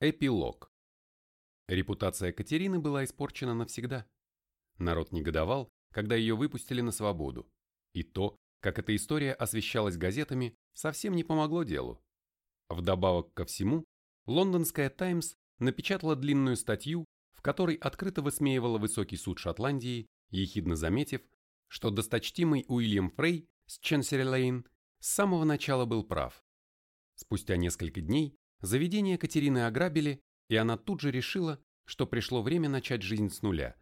Эпилог. Репутация Катерины была испорчена навсегда. Народ негодовал, когда ее выпустили на свободу. И то, как эта история освещалась газетами, совсем не помогло делу. Вдобавок ко всему, лондонская «Таймс» напечатала длинную статью, в которой открыто высмеивала высокий суд Шотландии, ехидно заметив, что досточтимый Уильям Фрей с Ченсери-Лейн с самого начала был прав. Спустя несколько дней заведение Катерины ограбили, и она тут же решила, что пришло время начать жизнь с нуля.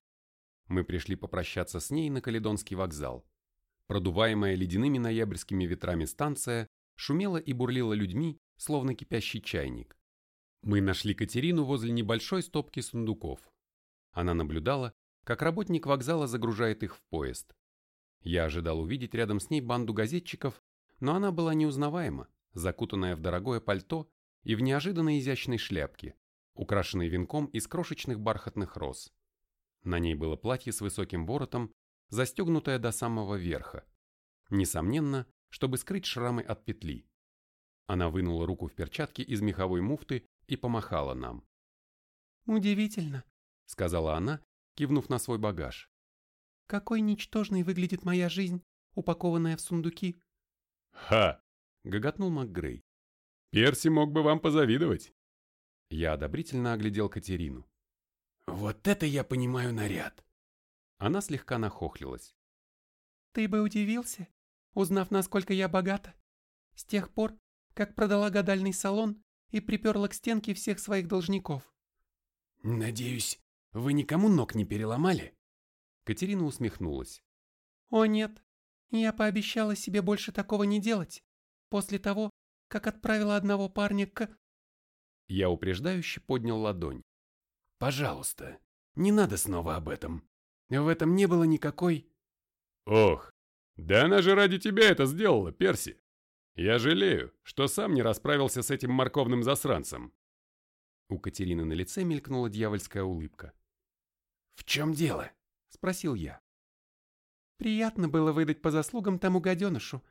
Мы пришли попрощаться с ней на Каледонский вокзал. Продуваемая ледяными ноябрьскими ветрами станция шумела и бурлила людьми, словно кипящий чайник. Мы нашли Катерину возле небольшой стопки сундуков. Она наблюдала, как работник вокзала загружает их в поезд. Я ожидал увидеть рядом с ней банду газетчиков, но она была неузнаваема, закутанная в дорогое пальто и в неожиданно изящной шляпке, украшенной венком из крошечных бархатных роз. На ней было платье с высоким воротом, застегнутое до самого верха. Несомненно, чтобы скрыть шрамы от петли. Она вынула руку в перчатке из меховой муфты и помахала нам. «Удивительно», — сказала она, кивнув на свой багаж. «Какой ничтожной выглядит моя жизнь, упакованная в сундуки». «Ха!» — гоготнул МакГрей. «Перси мог бы вам позавидовать». Я одобрительно оглядел Катерину. «Вот это я понимаю наряд!» Она слегка нахохлилась. «Ты бы удивился, узнав, насколько я богата. С тех пор, как продала гадальный салон и приперла к стенке всех своих должников». «Надеюсь, вы никому ног не переломали?» Катерина усмехнулась. «О нет, я пообещала себе больше такого не делать, после того, как отправила одного парня к...» Я упреждающе поднял ладонь. «Пожалуйста, не надо снова об этом. В этом не было никакой...» «Ох, да она же ради тебя это сделала, Перси. Я жалею, что сам не расправился с этим морковным засранцем». У Катерины на лице мелькнула дьявольская улыбка. «В чем дело?» – спросил я. «Приятно было выдать по заслугам тому гаденышу.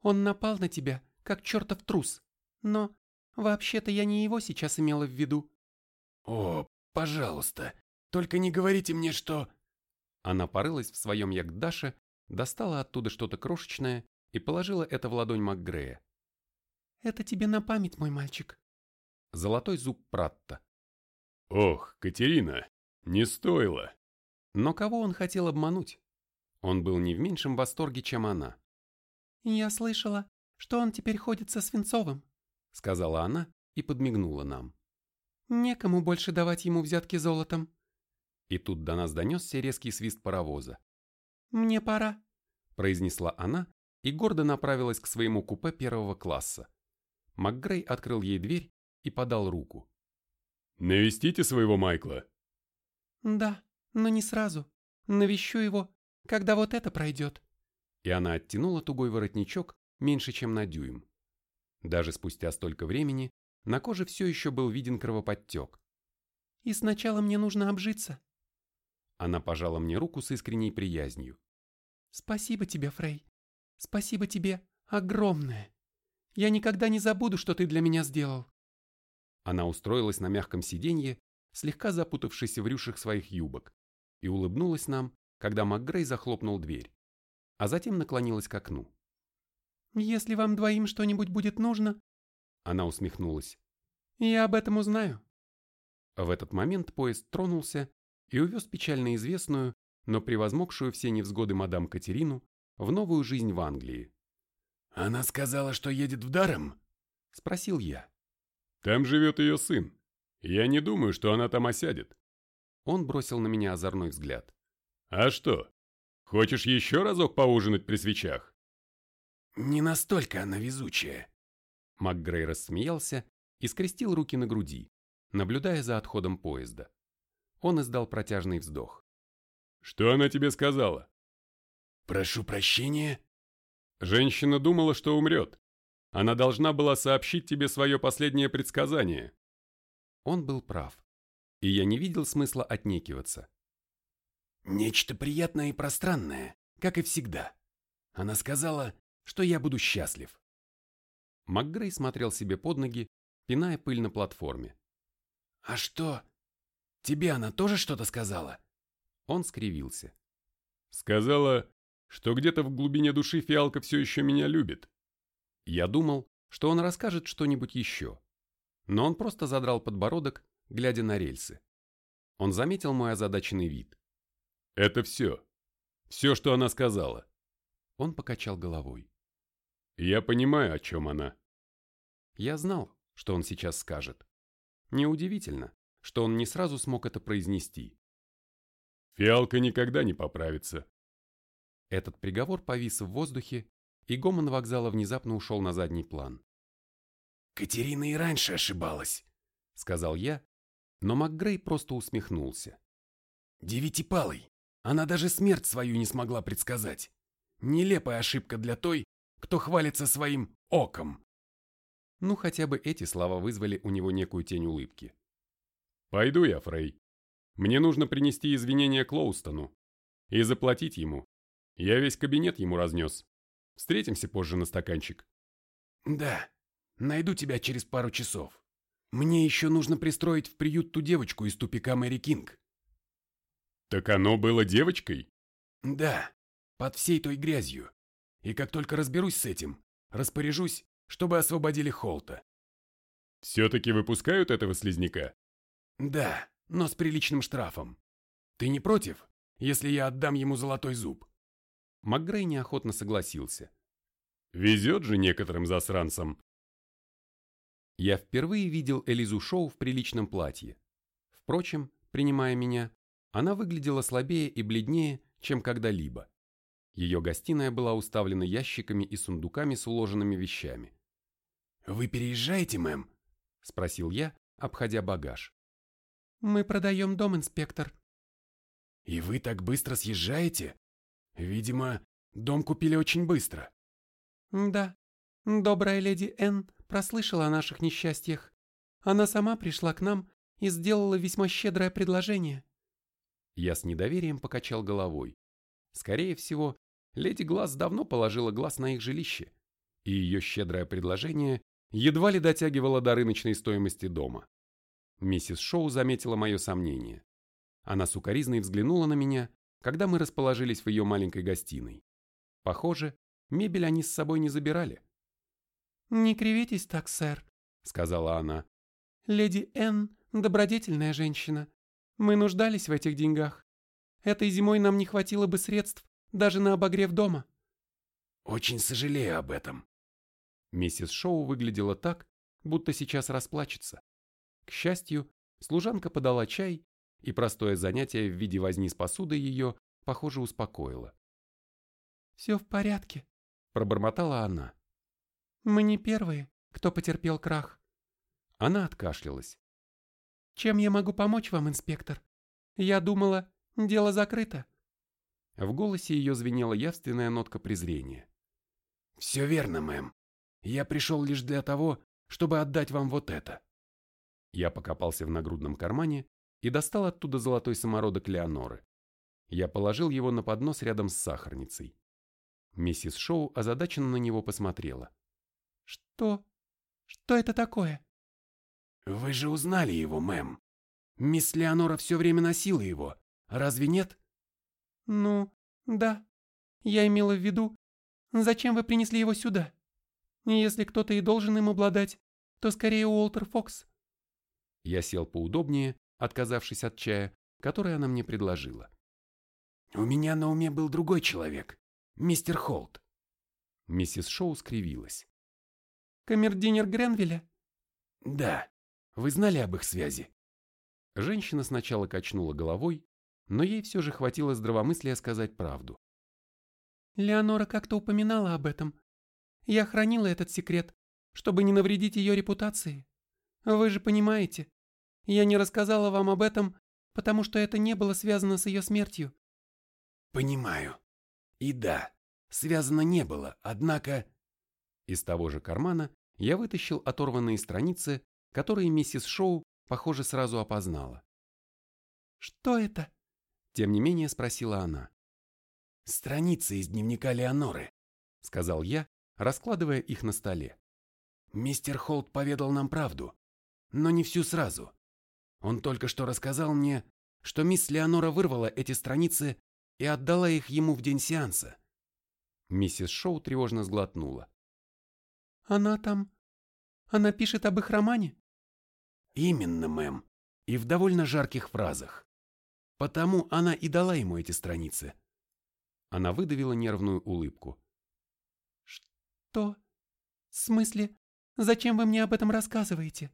Он напал на тебя, как чертов трус. Но, вообще-то, я не его сейчас имела в виду». «О, пожалуйста, только не говорите мне, что...» Она порылась в своем ягдаше, достала оттуда что-то крошечное и положила это в ладонь МакГрея. «Это тебе на память, мой мальчик». Золотой зуб Пратта. «Ох, Катерина, не стоило!» Но кого он хотел обмануть? Он был не в меньшем восторге, чем она. «Я слышала, что он теперь ходит со Свинцовым», — сказала она и подмигнула нам. «Некому больше давать ему взятки золотом». И тут до нас донесся резкий свист паровоза. «Мне пора», — произнесла она и гордо направилась к своему купе первого класса. МакГрей открыл ей дверь и подал руку. «Навестите своего Майкла?» «Да, но не сразу. Навещу его, когда вот это пройдет». И она оттянула тугой воротничок меньше, чем на дюйм. Даже спустя столько времени на коже все еще был виден кровоподтек. «И сначала мне нужно обжиться». Она пожала мне руку с искренней приязнью. «Спасибо тебе, Фрей. Спасибо тебе огромное. Я никогда не забуду, что ты для меня сделал». Она устроилась на мягком сиденье, слегка запутавшись в рюшах своих юбок, и улыбнулась нам, когда МакГрей захлопнул дверь, а затем наклонилась к окну. «Если вам двоим что-нибудь будет нужно...» Она усмехнулась. «Я об этом узнаю». В этот момент поезд тронулся и увез печально известную, но превозмогшую все невзгоды мадам Катерину в новую жизнь в Англии. «Она сказала, что едет в Даром?» – спросил я. «Там живет ее сын. Я не думаю, что она там осядет». Он бросил на меня озорной взгляд. «А что, хочешь еще разок поужинать при свечах?» «Не настолько она везучая». МакГрей рассмеялся и скрестил руки на груди, наблюдая за отходом поезда. Он издал протяжный вздох. «Что она тебе сказала?» «Прошу прощения?» Женщина думала, что умрет. Она должна была сообщить тебе свое последнее предсказание. Он был прав, и я не видел смысла отнекиваться. Нечто приятное и пространное, как и всегда. Она сказала, что я буду счастлив. МакГрей смотрел себе под ноги, пиная пыль на платформе. «А что? Тебе она тоже что-то сказала?» Он скривился. «Сказала, что где-то в глубине души фиалка все еще меня любит». Я думал, что он расскажет что-нибудь еще. Но он просто задрал подбородок, глядя на рельсы. Он заметил мой озадаченный вид. «Это все. Все, что она сказала». Он покачал головой. «Я понимаю, о чем она». Я знал, что он сейчас скажет. Неудивительно, что он не сразу смог это произнести. «Фиалка никогда не поправится». Этот приговор повис в воздухе, и гомон вокзала внезапно ушел на задний план. «Катерина и раньше ошибалась», — сказал я, но МакГрей просто усмехнулся. «Девятипалый, она даже смерть свою не смогла предсказать. Нелепая ошибка для той, кто хвалится своим оком». Ну, хотя бы эти слова вызвали у него некую тень улыбки. «Пойду я, Фрей. Мне нужно принести извинения Клоустону и заплатить ему. Я весь кабинет ему разнес. Встретимся позже на стаканчик». «Да, найду тебя через пару часов. Мне еще нужно пристроить в приют ту девочку из тупика Мэри Кинг». «Так оно было девочкой?» «Да, под всей той грязью. И как только разберусь с этим, распоряжусь, чтобы освободили Холта». «Все-таки выпускают этого слизняка?» «Да, но с приличным штрафом. Ты не против, если я отдам ему золотой зуб?» МакГрей неохотно согласился. Везет же некоторым засранцам. Я впервые видел Элизу Шоу в приличном платье. Впрочем, принимая меня, она выглядела слабее и бледнее, чем когда-либо. Ее гостиная была уставлена ящиками и сундуками с уложенными вещами. «Вы переезжаете, мэм?» – спросил я, обходя багаж. «Мы продаем дом, инспектор». «И вы так быстро съезжаете?» Видимо, дом купили очень быстро. Да, добрая леди Энн прослышала о наших несчастьях. Она сама пришла к нам и сделала весьма щедрое предложение. Я с недоверием покачал головой. Скорее всего, леди Глаз давно положила глаз на их жилище, и ее щедрое предложение едва ли дотягивало до рыночной стоимости дома. Миссис Шоу заметила мое сомнение. Она сукоризной взглянула на меня когда мы расположились в ее маленькой гостиной. Похоже, мебель они с собой не забирали. «Не кривитесь так, сэр», — сказала она. «Леди Энн — добродетельная женщина. Мы нуждались в этих деньгах. Этой зимой нам не хватило бы средств даже на обогрев дома». «Очень сожалею об этом». Миссис Шоу выглядела так, будто сейчас расплачется. К счастью, служанка подала чай, и простое занятие в виде возни с посудой ее, похоже, успокоило. «Все в порядке», – пробормотала она. «Мы не первые, кто потерпел крах». Она откашлялась. «Чем я могу помочь вам, инспектор? Я думала, дело закрыто». В голосе ее звенела явственная нотка презрения. «Все верно, мэм. Я пришел лишь для того, чтобы отдать вам вот это». Я покопался в нагрудном кармане и достал оттуда золотой самородок Леоноры. Я положил его на поднос рядом с сахарницей. Миссис Шоу озадаченно на него посмотрела. «Что? Что это такое?» «Вы же узнали его, мэм. Мисс Леонора все время носила его. Разве нет?» «Ну, да. Я имела в виду, зачем вы принесли его сюда? Если кто-то и должен им обладать, то скорее Уолтер Фокс». Я сел поудобнее отказавшись от чая, который она мне предложила. «У меня на уме был другой человек, мистер Холт». Миссис Шоу скривилась. «Камердинер Гренвилля?» «Да. Вы знали об их связи?» Женщина сначала качнула головой, но ей все же хватило здравомыслия сказать правду. «Леонора как-то упоминала об этом. Я хранила этот секрет, чтобы не навредить ее репутации. Вы же понимаете, я не рассказала вам об этом, потому что это не было связано с ее смертью. Понимаю. И да, связано не было, однако... Из того же кармана я вытащил оторванные страницы, которые миссис Шоу, похоже, сразу опознала. «Что это?» Тем не менее спросила она. «Страницы из дневника Леоноры», — сказал я, раскладывая их на столе. «Мистер Холт поведал нам правду, но не всю сразу. Он только что рассказал мне, что мисс Леонора вырвала эти страницы и отдала их ему в день сеанса. Миссис Шоу тревожно сглотнула. Она там... Она пишет об их романе? Именно, мэм. И в довольно жарких фразах. Потому она и дала ему эти страницы. Она выдавила нервную улыбку. Что? В смысле? Зачем вы мне об этом рассказываете?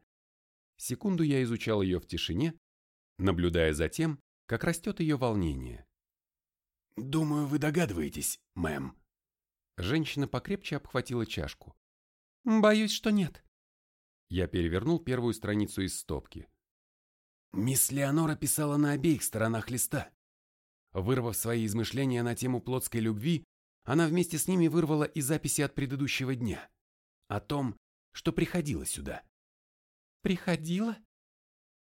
Секунду я изучал ее в тишине, наблюдая за тем, как растет ее волнение. «Думаю, вы догадываетесь, мэм». Женщина покрепче обхватила чашку. «Боюсь, что нет». Я перевернул первую страницу из стопки. Мисс Леонора писала на обеих сторонах листа. Вырвав свои измышления на тему плотской любви, она вместе с ними вырвала и записи от предыдущего дня. О том, что приходила сюда. «Приходила?»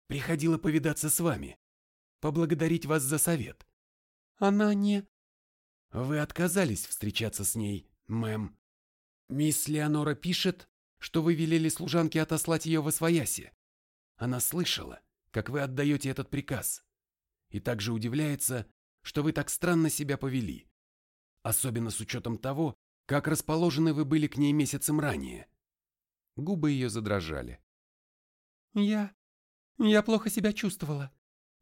«Приходила повидаться с вами. Поблагодарить вас за совет». «Она не...» «Вы отказались встречаться с ней, мэм. Мисс Леонора пишет, что вы велели служанке отослать ее во свояси. Она слышала, как вы отдаете этот приказ. И также удивляется, что вы так странно себя повели. Особенно с учетом того, как расположены вы были к ней месяцем ранее. Губы ее задрожали. Я... Я плохо себя чувствовала.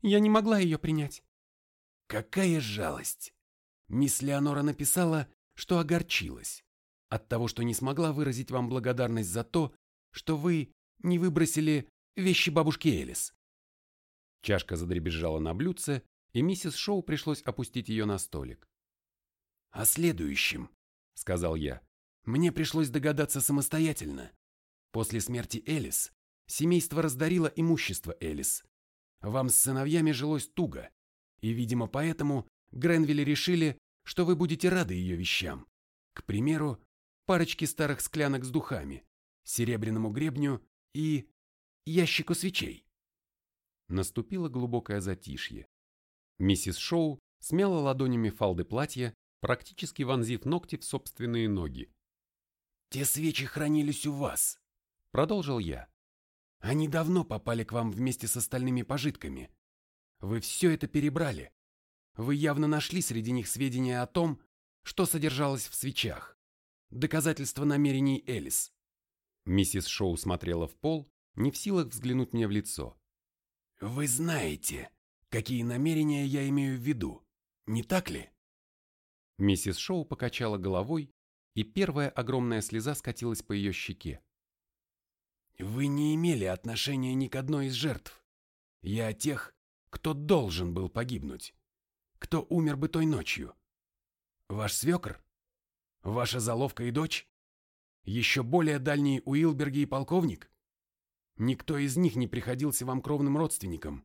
Я не могла ее принять. Какая жалость! Мисс Леонора написала, что огорчилась от того, что не смогла выразить вам благодарность за то, что вы не выбросили вещи бабушки Элис. Чашка задребезжала на блюдце, и миссис Шоу пришлось опустить ее на столик. «О следующем», — сказал я, — «мне пришлось догадаться самостоятельно. После смерти Элис семейство раздарило имущество Элис. Вам с сыновьями жилось туго, и, видимо, поэтому Гренвилли решили, что вы будете рады ее вещам. К примеру, парочке старых склянок с духами, серебряному гребню и ящику свечей. Наступило глубокое затишье. Миссис Шоу смяла ладонями фалды платья, практически вонзив ногти в собственные ноги. «Те свечи хранились у вас», — продолжил я. «Они давно попали к вам вместе с остальными пожитками. Вы все это перебрали. Вы явно нашли среди них сведения о том, что содержалось в свечах. Доказательства намерений Элис». Миссис Шоу смотрела в пол, не в силах взглянуть мне в лицо. «Вы знаете, какие намерения я имею в виду, не так ли?» Миссис Шоу покачала головой, и первая огромная слеза скатилась по ее щеке. «Вы не имели отношения ни к одной из жертв. Я о тех, кто должен был погибнуть, кто умер бы той ночью. Ваш свекр? Ваша заловка и дочь? Еще более дальние Уилберги и полковник? Никто из них не приходился вам кровным родственником,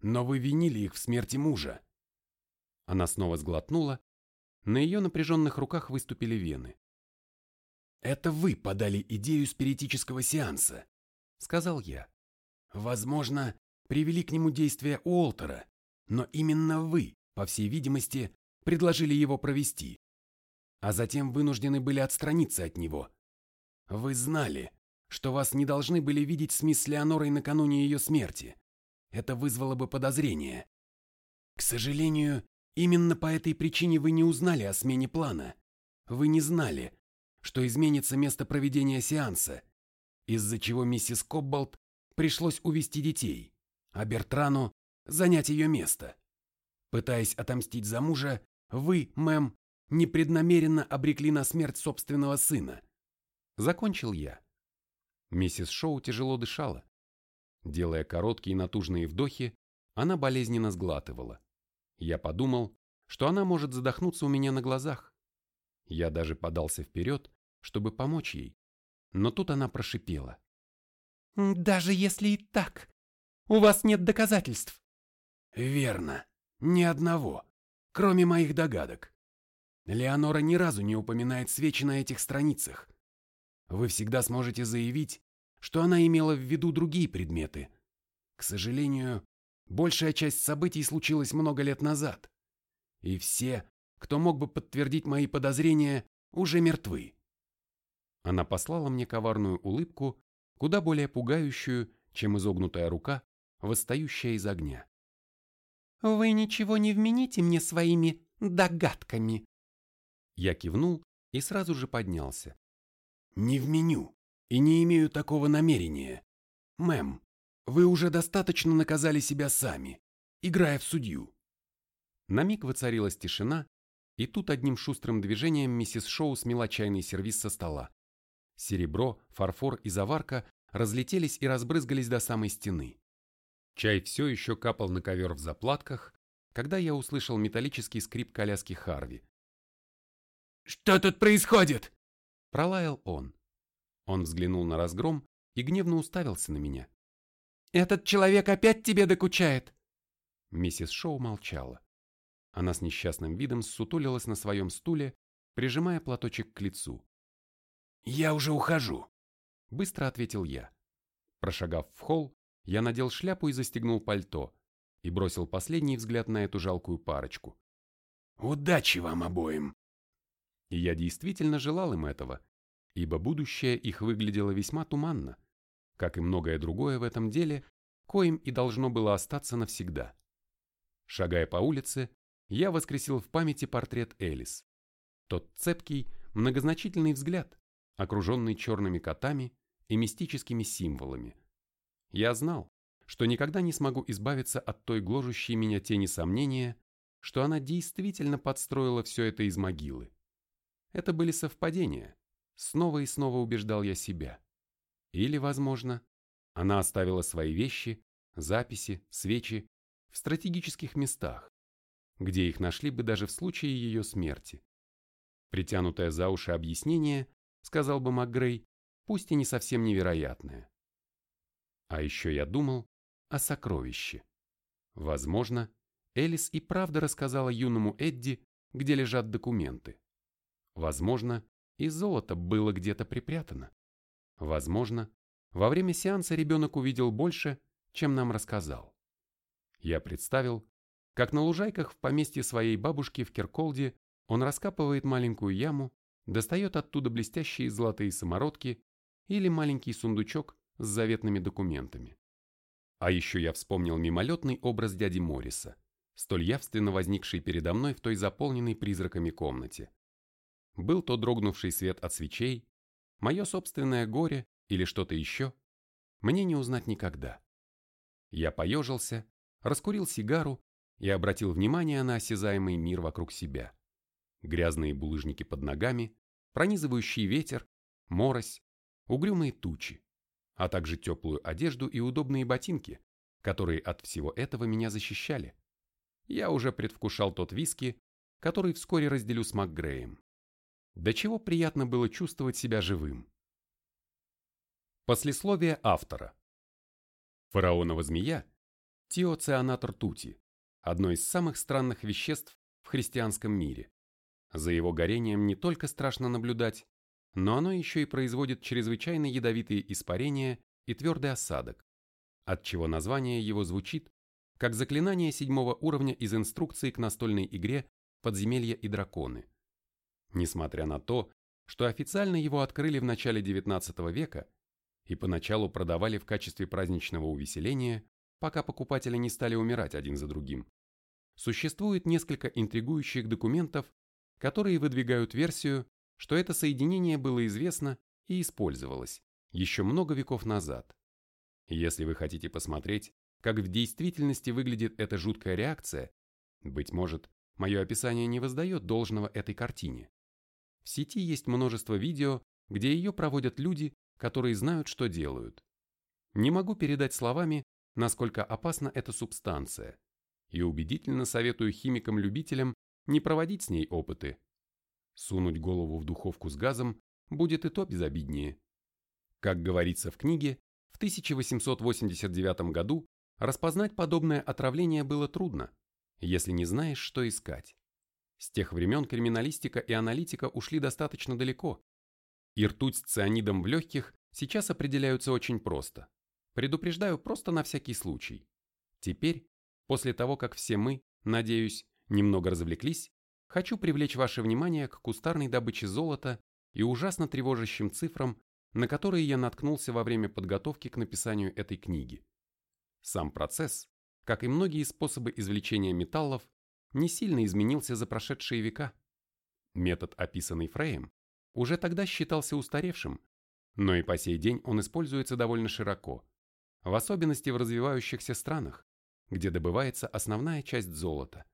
но вы винили их в смерти мужа». Она снова сглотнула, на ее напряженных руках выступили вены. «Это вы подали идею спиритического сеанса», — сказал я. «Возможно, привели к нему действия Уолтера, но именно вы, по всей видимости, предложили его провести, а затем вынуждены были отстраниться от него. Вы знали, что вас не должны были видеть с мисс Леонорой накануне ее смерти. Это вызвало бы подозрение. К сожалению, Именно по этой причине вы не узнали о смене плана. Вы не знали, что изменится место проведения сеанса, из-за чего миссис Кобболт пришлось увести детей, а Бертрану занять ее место. Пытаясь отомстить за мужа, вы, мэм, непреднамеренно обрекли на смерть собственного сына. Закончил я. Миссис Шоу тяжело дышала. Делая короткие натужные вдохи, она болезненно сглатывала. Я подумал, что она может задохнуться у меня на глазах. Я даже подался вперед, чтобы помочь ей. Но тут она прошипела. «Даже если и так, у вас нет доказательств». «Верно. Ни одного. Кроме моих догадок. Леонора ни разу не упоминает свечи на этих страницах. Вы всегда сможете заявить, что она имела в виду другие предметы. К сожалению, Большая часть событий случилась много лет назад. И все, кто мог бы подтвердить мои подозрения, уже мертвы. Она послала мне коварную улыбку, куда более пугающую, чем изогнутая рука, восстающая из огня. «Вы ничего не вмените мне своими догадками!» Я кивнул и сразу же поднялся. «Не вменю и не имею такого намерения. Мэм, вы уже достаточно наказали себя сами, играя в судью». На миг воцарилась тишина, и тут одним шустрым движением миссис Шоу смела чайный сервиз со стола. Серебро, фарфор и заварка разлетелись и разбрызгались до самой стены. Чай все еще капал на ковер в заплатках, когда я услышал металлический скрип коляски Харви. «Что тут происходит?» – пролаял он. Он взглянул на разгром и гневно уставился на меня. «Этот человек опять тебе докучает!» Миссис Шоу молчала. Она с несчастным видом ссутулилась на своем стуле, прижимая платочек к лицу. «Я уже ухожу», — быстро ответил я. Прошагав в холл, я надел шляпу и застегнул пальто и бросил последний взгляд на эту жалкую парочку. «Удачи вам обоим!» И я действительно желал им этого, ибо будущее их выглядело весьма туманно, как и многое другое в этом деле, коим и должно было остаться навсегда. Шагая по улице, я воскресил в памяти портрет Элис. Тот цепкий, многозначительный взгляд, окруженный черными котами и мистическими символами. Я знал, что никогда не смогу избавиться от той гложущей меня тени сомнения, что она действительно подстроила все это из могилы. Это были совпадения. Снова и снова убеждал я себя. Или, возможно, она оставила свои вещи, записи, свечи в стратегических местах, где их нашли бы даже в случае ее смерти. Притянутое за уши объяснение, сказал бы МакГрей, пусть и не совсем невероятное. А еще я думал о сокровище. Возможно, Элис и правда рассказала юному Эдди, где лежат документы. Возможно, и золото было где-то припрятано. Возможно, во время сеанса ребенок увидел больше, чем нам рассказал. Я представил, как на лужайках в поместье своей бабушки в Кирколде он раскапывает маленькую яму, достает оттуда блестящие золотые самородки или маленький сундучок с заветными документами. А еще я вспомнил мимолетный образ дяди Морриса, столь явственно возникший передо мной в той заполненной призраками комнате. Был то дрогнувший свет от свечей, мое собственное горе или что-то еще, мне не узнать никогда. Я поежился, раскурил сигару и обратил внимание на осязаемый мир вокруг себя. Грязные булыжники под ногами, пронизывающий ветер, морось, угрюмые тучи, а также теплую одежду и удобные ботинки, которые от всего этого меня защищали. Я уже предвкушал тот виски, который вскоре разделю с МакГреем. До чего приятно было чувствовать себя живым. Послесловие автора. Фараонова змея – тиоцианат ртути, одно из самых странных веществ в христианском мире. За его горением не только страшно наблюдать, но оно еще и производит чрезвычайно ядовитые испарения и твердый осадок, отчего название его звучит как заклинание седьмого уровня из инструкции к настольной игре «Подземелья и драконы». Несмотря на то, что официально его открыли в начале XIX века и поначалу продавали в качестве праздничного увеселения, пока покупатели не стали умирать один за другим. Существует несколько интригующих документов, которые выдвигают версию, что это соединение было известно и использовалось еще много веков назад. Если вы хотите посмотреть, как в действительности выглядит эта жуткая реакция, быть может, мое описание не воздает должного этой картине. В сети есть множество видео, где ее проводят люди, которые знают, что делают. Не могу передать словами, насколько опасна эта субстанция, и убедительно советую химикам-любителям не проводить с ней опыты. Сунуть голову в духовку с газом будет и то безобиднее. Как говорится в книге, в 1889 году распознать подобное отравление было трудно, если не знаешь, что искать. С тех времен криминалистика и аналитика ушли достаточно далеко, и ртуть с цианидом в легких сейчас определяются очень просто. Предупреждаю просто на всякий случай. Теперь, после того, как все мы, надеюсь, немного развлеклись, хочу привлечь ваше внимание к кустарной добыче золота и ужасно тревожащим цифрам, на которые я наткнулся во время подготовки к написанию этой книги. Сам процесс, как и многие способы извлечения металлов, не сильно изменился за прошедшие века. Метод, описанный Фреем, уже тогда считался устаревшим, но и по сей день он используется довольно широко, в особенности в развивающихся странах, где добывается основная часть золота.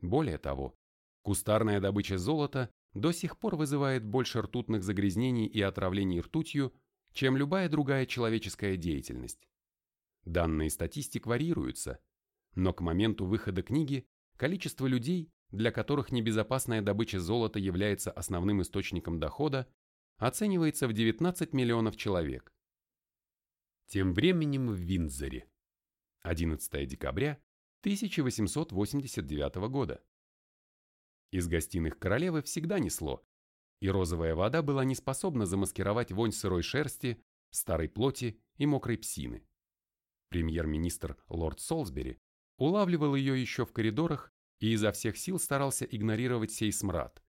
Более того, кустарная добыча золота до сих пор вызывает больше ртутных загрязнений и отравлений ртутью, чем любая другая человеческая деятельность. Данные статистик варьируются, но к моменту выхода книги количество людей, для которых небезопасная добыча золота является основным источником дохода, оценивается в 19 миллионов человек. Тем временем в Виндзоре. 11 декабря 1889 года. Из гостиных королевы всегда несло, и розовая вода была не способна замаскировать вонь сырой шерсти, старой плоти и мокрой псины. Премьер-министр лорд Солсбери улавливал ее еще в коридорах и изо всех сил старался игнорировать сей смрад,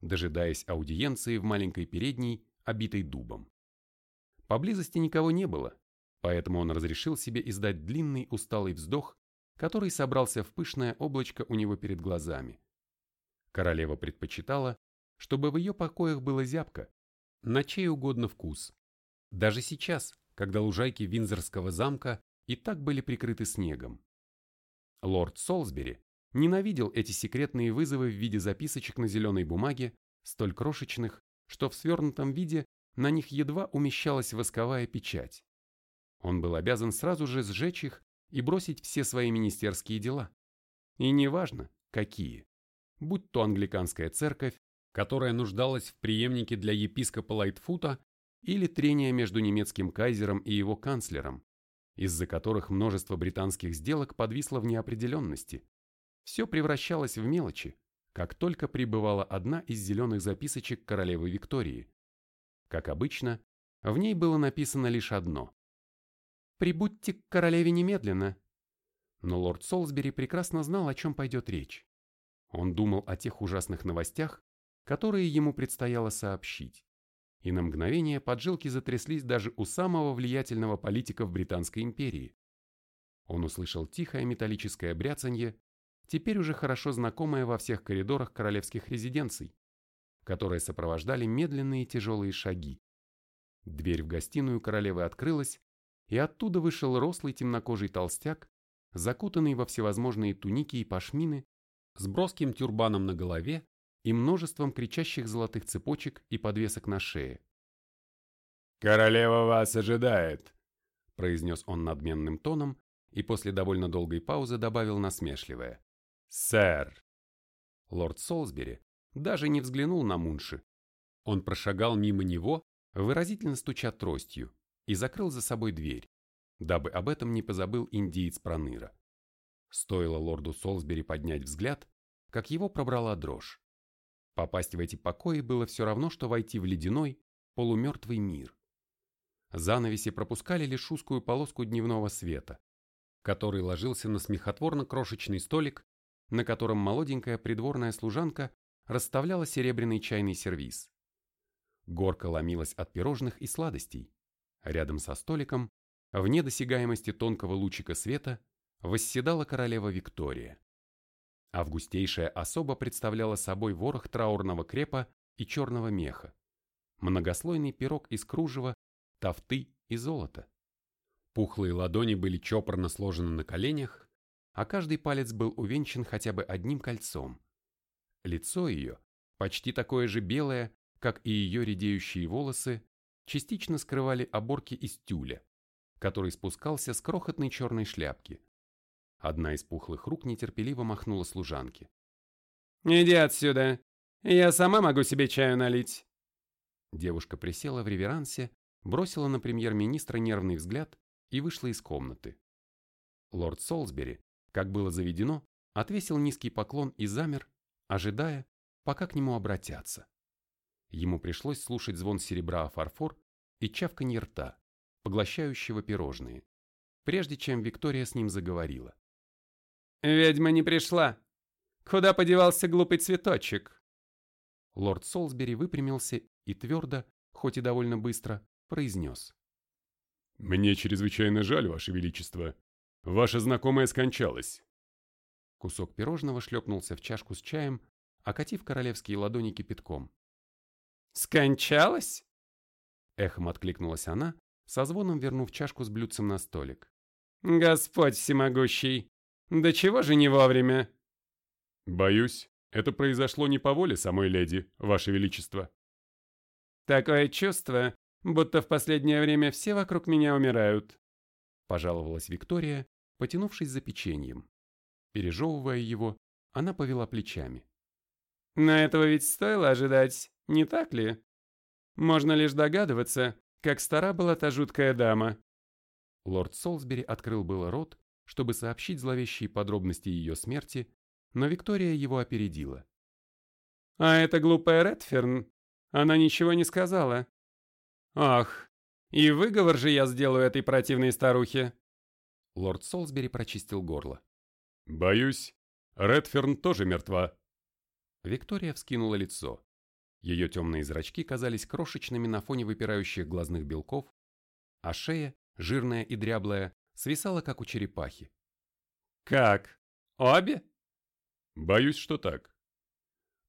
дожидаясь аудиенции в маленькой передней, обитой дубом. Поблизости никого не было, поэтому он разрешил себе издать длинный усталый вздох, который собрался в пышное облачко у него перед глазами. Королева предпочитала, чтобы в ее покоях было зябко, на чей угодно вкус. Даже сейчас, когда лужайки Винзорского замка и так были прикрыты снегом. Лорд Солсбери ненавидел эти секретные вызовы в виде записочек на зеленой бумаге, столь крошечных, что в свернутом виде на них едва умещалась восковая печать. Он был обязан сразу же сжечь их и бросить все свои министерские дела. И неважно, какие. Будь то англиканская церковь, которая нуждалась в преемнике для епископа Лайтфута, или трение между немецким кайзером и его канцлером, из-за которых множество британских сделок подвисло в неопределенности. Все превращалось в мелочи, как только прибывала одна из зеленых записочек королевы Виктории. Как обычно, в ней было написано лишь одно. «Прибудьте к королеве немедленно». Но лорд Солсбери прекрасно знал, о чем пойдет речь. Он думал о тех ужасных новостях, которые ему предстояло сообщить и на мгновение поджилки затряслись даже у самого влиятельного политика в Британской империи. Он услышал тихое металлическое бряцанье, теперь уже хорошо знакомое во всех коридорах королевских резиденций, которые сопровождали медленные тяжелые шаги. Дверь в гостиную королевы открылась, и оттуда вышел рослый темнокожий толстяк, закутанный во всевозможные туники и пашмины, с броским тюрбаном на голове и множеством кричащих золотых цепочек и подвесок на шее. «Королева вас ожидает», — произнес он надменным тоном и после довольно долгой паузы добавил насмешливое. «Сэр!» Лорд Солсбери даже не взглянул на Мунши. Он прошагал мимо него, выразительно стуча тростью, и закрыл за собой дверь, дабы об этом не позабыл индиец Проныра. Стоило лорду Солсбери поднять взгляд, как его пробрала дрожь. Попасть в эти покои было все равно, что войти в ледяной, полумертвый мир. Занавеси пропускали лишь узкую полоску дневного света, который ложился на смехотворно-крошечный столик, на котором молоденькая придворная служанка расставляла серебряный чайный сервиз. Горка ломилась от пирожных и сладостей. Рядом со столиком, вне досягаемости тонкого лучика света, восседала королева Виктория. Августейшая особа представляла собой ворох траурного крепа и черного меха, многослойный пирог из кружева, тафты и золота. Пухлые ладони были чопорно сложены на коленях, а каждый палец был увенчан хотя бы одним кольцом. Лицо ее, почти такое же белое, как и ее редеющие волосы, частично скрывали оборки из тюля, который спускался с крохотной черной шляпки, Одна из пухлых рук нетерпеливо махнула служанке. «Иди отсюда! Я сама могу себе чаю налить!» Девушка присела в реверансе, бросила на премьер-министра нервный взгляд и вышла из комнаты. Лорд Солсбери, как было заведено, отвесил низкий поклон и замер, ожидая, пока к нему обратятся. Ему пришлось слушать звон серебра о фарфор и чавканье рта, поглощающего пирожные, прежде чем Виктория с ним заговорила. «Ведьма не пришла. Куда подевался глупый цветочек?» Лорд Солсбери выпрямился и твердо, хоть и довольно быстро, произнес. «Мне чрезвычайно жаль, Ваше Величество. ваша знакомая скончалась. Кусок пирожного шлепнулся в чашку с чаем, окатив королевские ладони кипятком. «Скончалась?» Эхом откликнулась она, со звоном вернув чашку с блюдцем на столик. «Господь всемогущий! Да чего же не вовремя?» «Боюсь, это произошло не по воле самой леди, ваше величество». «Такое чувство, будто в последнее время все вокруг меня умирают», пожаловалась Виктория, потянувшись за печеньем. Пережевывая его, она повела плечами. «Но этого ведь стоило ожидать, не так ли? Можно лишь догадываться, как стара была та жуткая дама». Лорд Солсбери открыл было рот, чтобы сообщить зловещие подробности ее смерти, но Виктория его опередила. «А эта глупая Редферн, она ничего не сказала. Ах, и выговор же я сделаю этой противной старухе!» Лорд Солсбери прочистил горло. «Боюсь, Редферн тоже мертва». Виктория вскинула лицо. Ее темные зрачки казались крошечными на фоне выпирающих глазных белков, а шея, жирная и дряблая, свисала, как у черепахи. «Как? Обе?» «Боюсь, что так».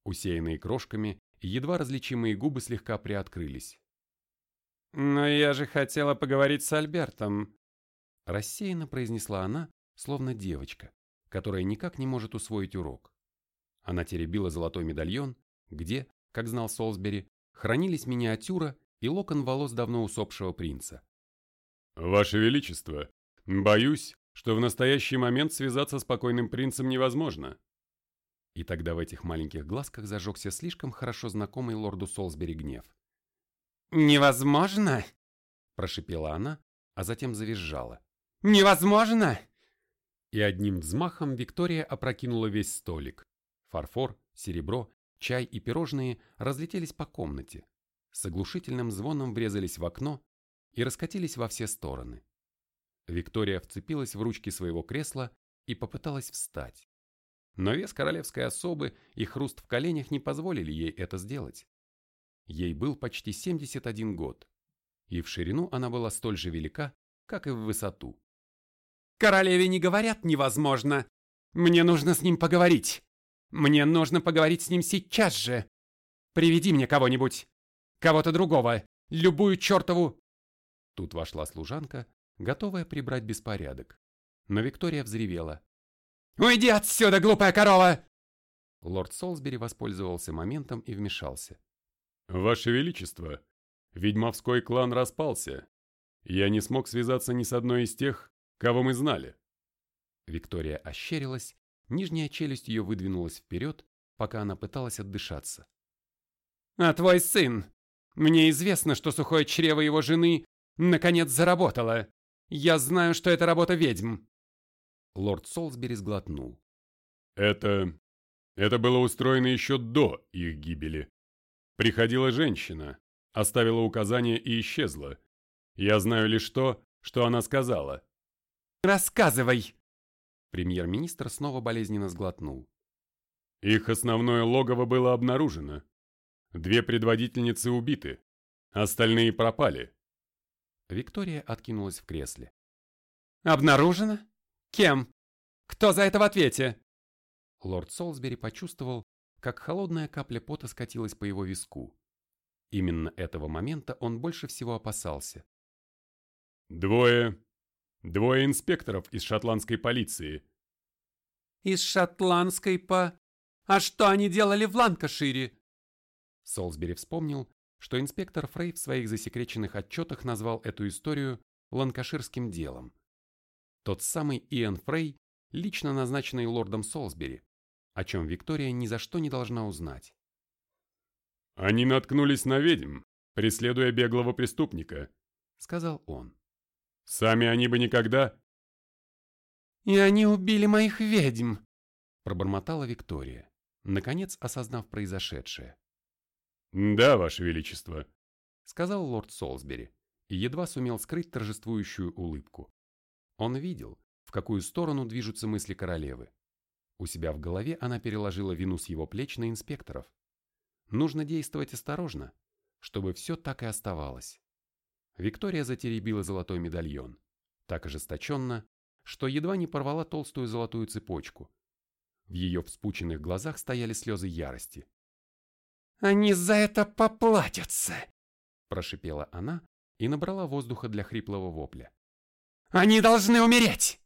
Усеянные крошками, едва различимые губы слегка приоткрылись. «Но я же хотела поговорить с Альбертом», – рассеянно произнесла она, словно девочка, которая никак не может усвоить урок. Она теребила золотой медальон, где, как знал Солсбери, хранились миниатюра и локон волос давно усопшего принца. «Ваше Величество, боюсь, что в настоящий момент связаться с покойным принцем невозможно». И тогда в этих маленьких глазках зажегся слишком хорошо знакомый лорду Солсбери гнев. «Невозможно?» – прошипела она, а затем завизжала. «Невозможно!» И одним взмахом Виктория опрокинула весь столик. Фарфор, серебро, чай и пирожные разлетелись по комнате, с оглушительным звоном врезались в окно и раскатились во все стороны. Виктория вцепилась в ручки своего кресла и попыталась встать. Но вес королевской особы и хруст в коленях не позволили ей это сделать. Ей был почти 71 год, и в ширину она была столь же велика, как и в высоту. «Королеве не говорят невозможно! Мне нужно с ним поговорить! Мне нужно поговорить с ним сейчас же! Приведи мне кого-нибудь! Кого-то другого! Любую чертову!» Тут вошла служанка, готовая прибрать беспорядок. Но Виктория взревела. «Уйди отсюда, глупая корова!» Лорд Солсбери воспользовался моментом и вмешался. «Ваше Величество, ведьмовской клан распался. Я не смог связаться ни с одной из тех, кого мы знали». Виктория ощерилась, нижняя челюсть ее выдвинулась вперед, пока она пыталась отдышаться. «А твой сын? Мне известно, что сухое чрево его жены наконец заработало. Я знаю, что это работа ведьм». Лорд Солсбери сглотнул. «Это... это было устроено еще до их гибели. Приходила женщина, оставила указание и исчезла. Я знаю лишь то, что она сказала. «Рассказывай!» Премьер-министр снова болезненно сглотнул. Их основное логово было обнаружено. Две предводительницы убиты, остальные пропали. Виктория откинулась в кресле. «Обнаружено? Кем? Кто за это в ответе?» Лорд Солсбери почувствовал, как холодная капля пота скатилась по его виску. Именно этого момента он больше всего опасался. «Двое... двое инспекторов из шотландской полиции». «Из шотландской по... А что они делали в Ланкашире?» Солсбери вспомнил, что инспектор Фрей в своих засекреченных отчетах назвал эту историю ланкаширским делом. Тот самый Иэн Фрей, лично назначенный лордом Солсбери, о чем Виктория ни за что не должна узнать. «Они наткнулись на ведьм, преследуя беглого преступника», — сказал он. «Сами они бы никогда...» «И они убили моих ведьм», — пробормотала Виктория, наконец осознав произошедшее. «Да, Ваше Величество», — сказал лорд Солсбери и едва сумел скрыть торжествующую улыбку. Он видел, в какую сторону движутся мысли королевы. У себя в голове она переложила вину с его плеч на инспекторов. Нужно действовать осторожно, чтобы все так и оставалось. Виктория затеребила золотой медальон, так ожесточенно, что едва не порвала толстую золотую цепочку. В ее вспученных глазах стояли слезы ярости. «Они за это поплатятся!» Прошипела она и набрала воздуха для хриплого вопля. «Они должны умереть!